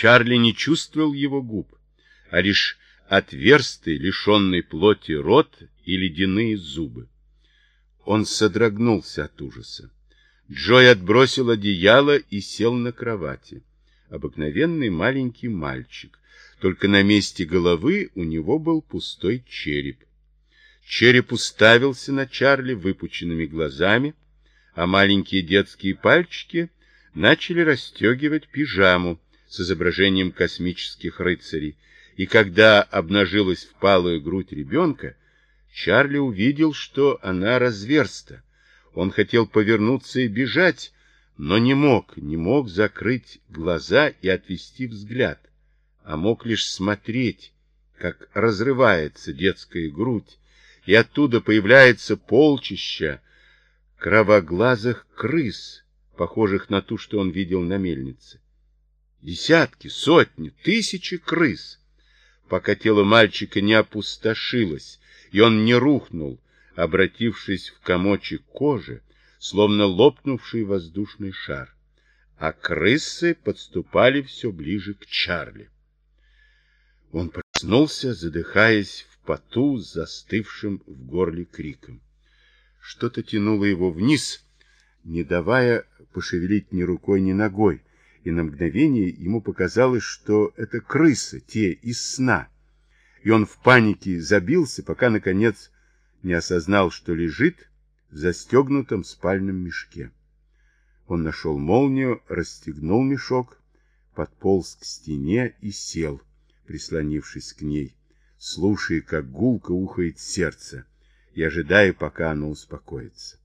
Чарли не чувствовал его губ, а лишь отверстый, лишенный плоти рот и ледяные зубы. Он содрогнулся от ужаса. Джой отбросил одеяло и сел на кровати. Обыкновенный маленький мальчик, только на месте головы у него был пустой череп. Череп уставился на Чарли выпученными глазами, а маленькие детские пальчики начали расстегивать пижаму с изображением космических рыцарей, и когда обнажилась впалая грудь ребенка, Чарли увидел, что она разверста. Он хотел повернуться и бежать, но не мог, не мог закрыть глаза и отвести взгляд, а мог лишь смотреть, как разрывается детская грудь, и оттуда появляется полчища кровоглазых крыс, похожих на ту, что он видел на мельнице. Десятки, сотни, тысячи крыс, пока тело мальчика не опустошилось, и он не рухнул, обратившись в комочек кожи, словно лопнувший воздушный шар. А крысы подступали все ближе к Чарли. Он проснулся, задыхаясь в поту, застывшим в горле криком. Что-то тянуло его вниз, не давая пошевелить ни рукой, ни ногой, и на мгновение ему показалось, что это крысы, те из сна. И он в панике забился, пока, наконец, не осознал, что лежит в застегнутом спальном мешке. Он нашел молнию, расстегнул мешок, подполз к стене и сел, прислонившись к ней, слушая, как гулко ухает сердце, и ожидая, пока оно успокоится.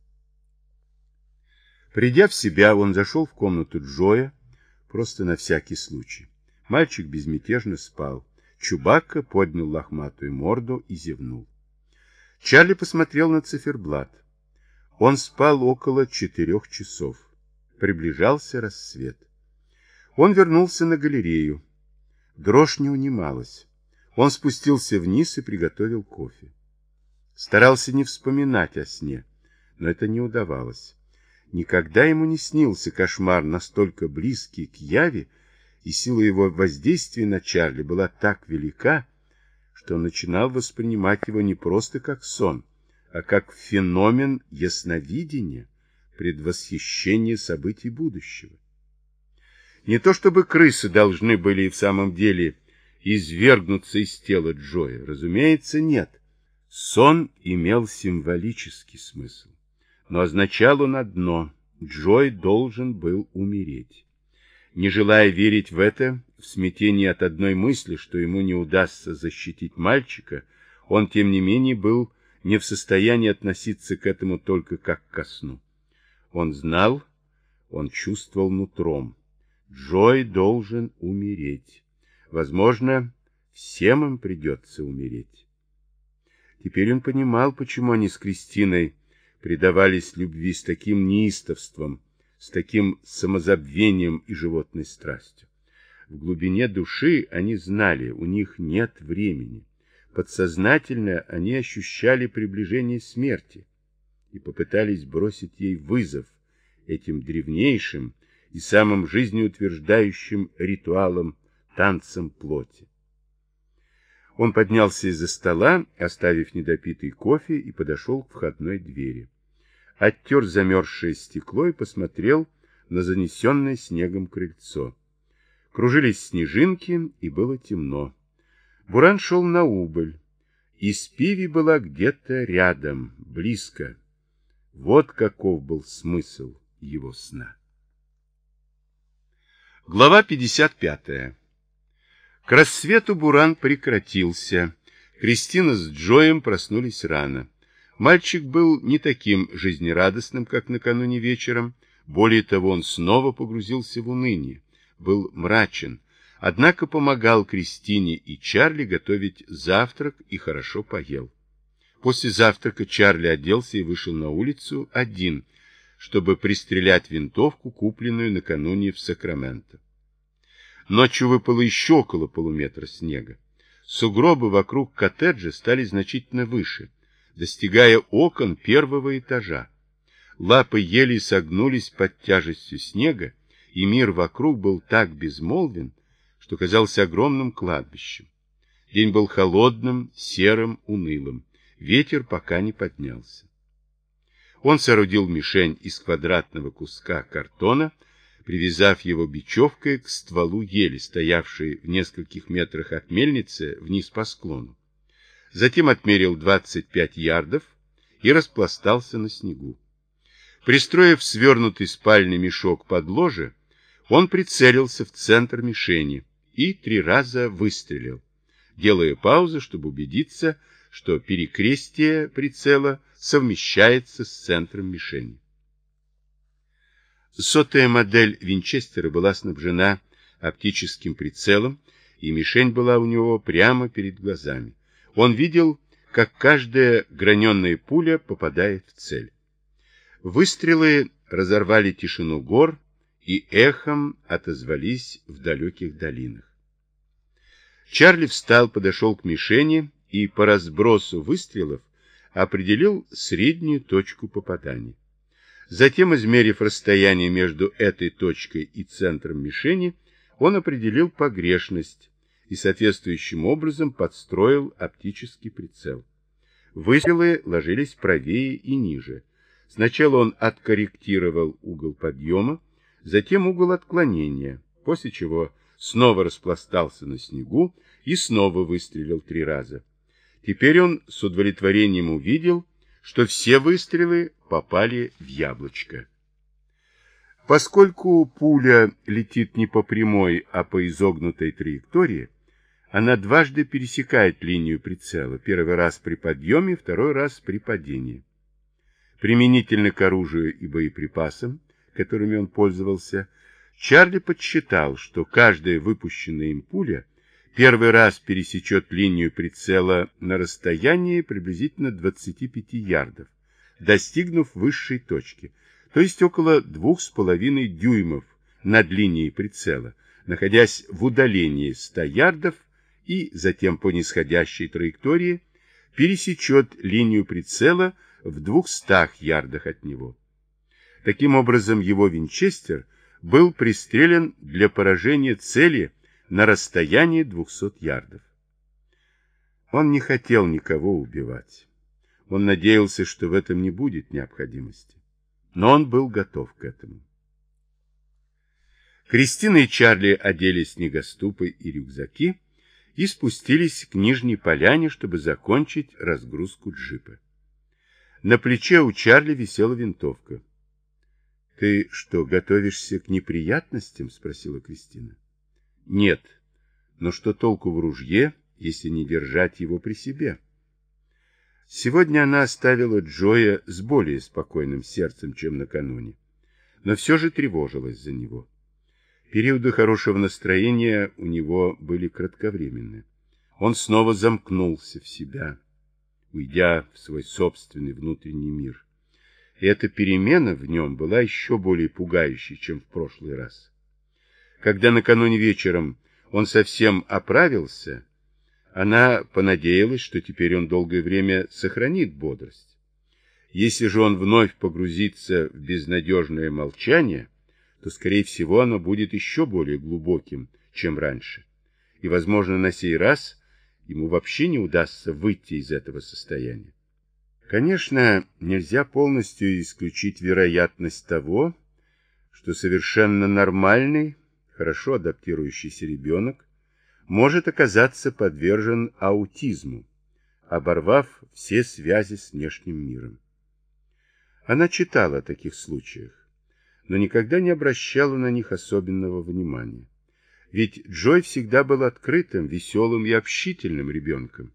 Придя в себя, он зашел в комнату Джоя, просто на всякий случай. Мальчик безмятежно спал. Чубакка поднял лохматую морду и зевнул. Чарли посмотрел на циферблат. Он спал около четырех часов. Приближался рассвет. Он вернулся на галерею. Дрожь не унималась. Он спустился вниз и приготовил кофе. Старался не вспоминать о сне, но это не удавалось. Никогда ему не снился кошмар настолько близкий к Яве, и сила его воздействия на Чарли была так велика, что начинал воспринимать его не просто как сон, а как феномен ясновидения, предвосхищения событий будущего. Не то чтобы крысы должны были и в самом деле извергнуться из тела Джоя, разумеется, нет. Сон имел символический смысл но означал он одно – Джой должен был умереть. Не желая верить в это, в смятении от одной мысли, что ему не удастся защитить мальчика, он, тем не менее, был не в состоянии относиться к этому только как ко сну. Он знал, он чувствовал нутром. Джой должен умереть. Возможно, всем им придется умереть. Теперь он понимал, почему они с Кристиной предавались любви с таким неистовством, с таким самозабвением и животной страстью. В глубине души они знали, у них нет времени. Подсознательно они ощущали приближение смерти и попытались бросить ей вызов этим древнейшим и самым жизнеутверждающим ритуалом танцем плоти. Он поднялся из-за стола, оставив недопитый кофе, и подошел к входной двери оттер замерзшее стекло и посмотрел на занесенное снегом крыльцо. Кружились снежинки, и было темно. Буран шел на убыль, и Спиви была где-то рядом, близко. Вот каков был смысл его сна. Глава 55. К рассвету буран прекратился. Кристина с Джоем проснулись рано. Мальчик был не таким жизнерадостным, как накануне вечером. Более того, он снова погрузился в уныние, был мрачен, однако помогал Кристине и Чарли готовить завтрак и хорошо поел. После завтрака Чарли оделся и вышел на улицу один, чтобы пристрелять винтовку, купленную накануне в Сакраменто. Ночью выпало еще около полуметра снега. Сугробы вокруг коттеджа стали значительно выше достигая окон первого этажа. Лапы еле согнулись под тяжестью снега, и мир вокруг был так безмолвен, что казался огромным кладбищем. День был холодным, серым, унылым. Ветер пока не поднялся. Он соорудил мишень из квадратного куска картона, привязав его бечевкой к стволу ели, стоявшей в нескольких метрах от мельницы вниз по склону. Затем отмерил 25 ярдов и распластался на снегу. Пристроив свернутый спальный мешок под ложе, он прицелился в центр мишени и три раза выстрелил, делая паузу, чтобы убедиться, что перекрестие прицела совмещается с центром мишени. Сотая модель Винчестера была снабжена оптическим прицелом, и мишень была у него прямо перед глазами. Он видел, как каждая граненная пуля попадает в цель. Выстрелы разорвали тишину гор и эхом отозвались в далеких долинах. Чарли встал, подошел к мишени и по разбросу выстрелов определил среднюю точку попадания. Затем, измерив расстояние между этой точкой и центром мишени, он определил погрешность и соответствующим образом подстроил оптический прицел. Выстрелы ложились правее и ниже. Сначала он откорректировал угол подъема, затем угол отклонения, после чего снова распластался на снегу и снова выстрелил три раза. Теперь он с удовлетворением увидел, что все выстрелы попали в яблочко. Поскольку пуля летит не по прямой, а по изогнутой траектории, она дважды пересекает линию прицела, первый раз при подъеме, второй раз при падении. Применительно к оружию и боеприпасам, которыми он пользовался, Чарли подсчитал, что каждая выпущенная им пуля первый раз пересечет линию прицела на расстоянии приблизительно 25 ярдов, достигнув высшей точки, то есть около 2,5 дюймов над линией прицела, находясь в удалении 100 ярдов и затем по нисходящей траектории пересечет линию прицела в 200 ярдах от него. Таким образом, его винчестер был пристрелен для поражения цели на расстоянии 200 ярдов. Он не хотел никого убивать. Он надеялся, что в этом не будет необходимости. Но он был готов к этому. Кристина и Чарли одели снегоступы и рюкзаки и спустились к нижней поляне, чтобы закончить разгрузку джипа. На плече у Чарли висела винтовка. — Ты что, готовишься к неприятностям? — спросила Кристина. — Нет. Но что толку в ружье, если не держать его при себе? Сегодня она оставила Джоя с более спокойным сердцем, чем накануне, но все же тревожилась за него. Периоды хорошего настроения у него были кратковременны. Он снова замкнулся в себя, уйдя в свой собственный внутренний мир. И эта перемена в нем была еще более пугающей, чем в прошлый раз. Когда накануне вечером он совсем оправился, она понадеялась, что теперь он долгое время сохранит бодрость. Если же он вновь погрузится в безнадежное молчание, то, скорее всего, оно будет еще более глубоким, чем раньше. И, возможно, на сей раз ему вообще не удастся выйти из этого состояния. Конечно, нельзя полностью исключить вероятность того, что совершенно нормальный, хорошо адаптирующийся ребенок может оказаться подвержен аутизму, оборвав все связи с внешним миром. Она читала о таких случаях но никогда не обращала на них особенного внимания. Ведь Джой всегда был открытым, веселым и общительным ребенком,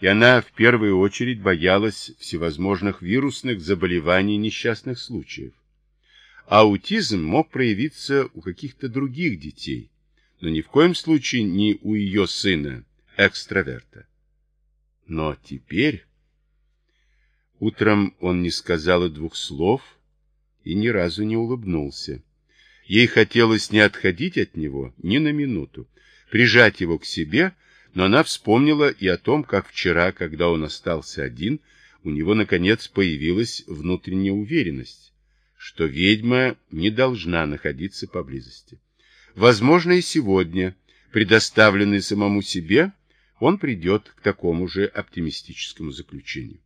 и она в первую очередь боялась всевозможных вирусных заболеваний несчастных случаев. Аутизм мог проявиться у каких-то других детей, но ни в коем случае не у ее сына, экстраверта. Но теперь... Утром он не сказал и двух слов, и ни разу не улыбнулся. Ей хотелось не отходить от него ни на минуту, прижать его к себе, но она вспомнила и о том, как вчера, когда он остался один, у него, наконец, появилась внутренняя уверенность, что ведьма не должна находиться поблизости. Возможно, и сегодня, предоставленный самому себе, он придет к такому же оптимистическому заключению.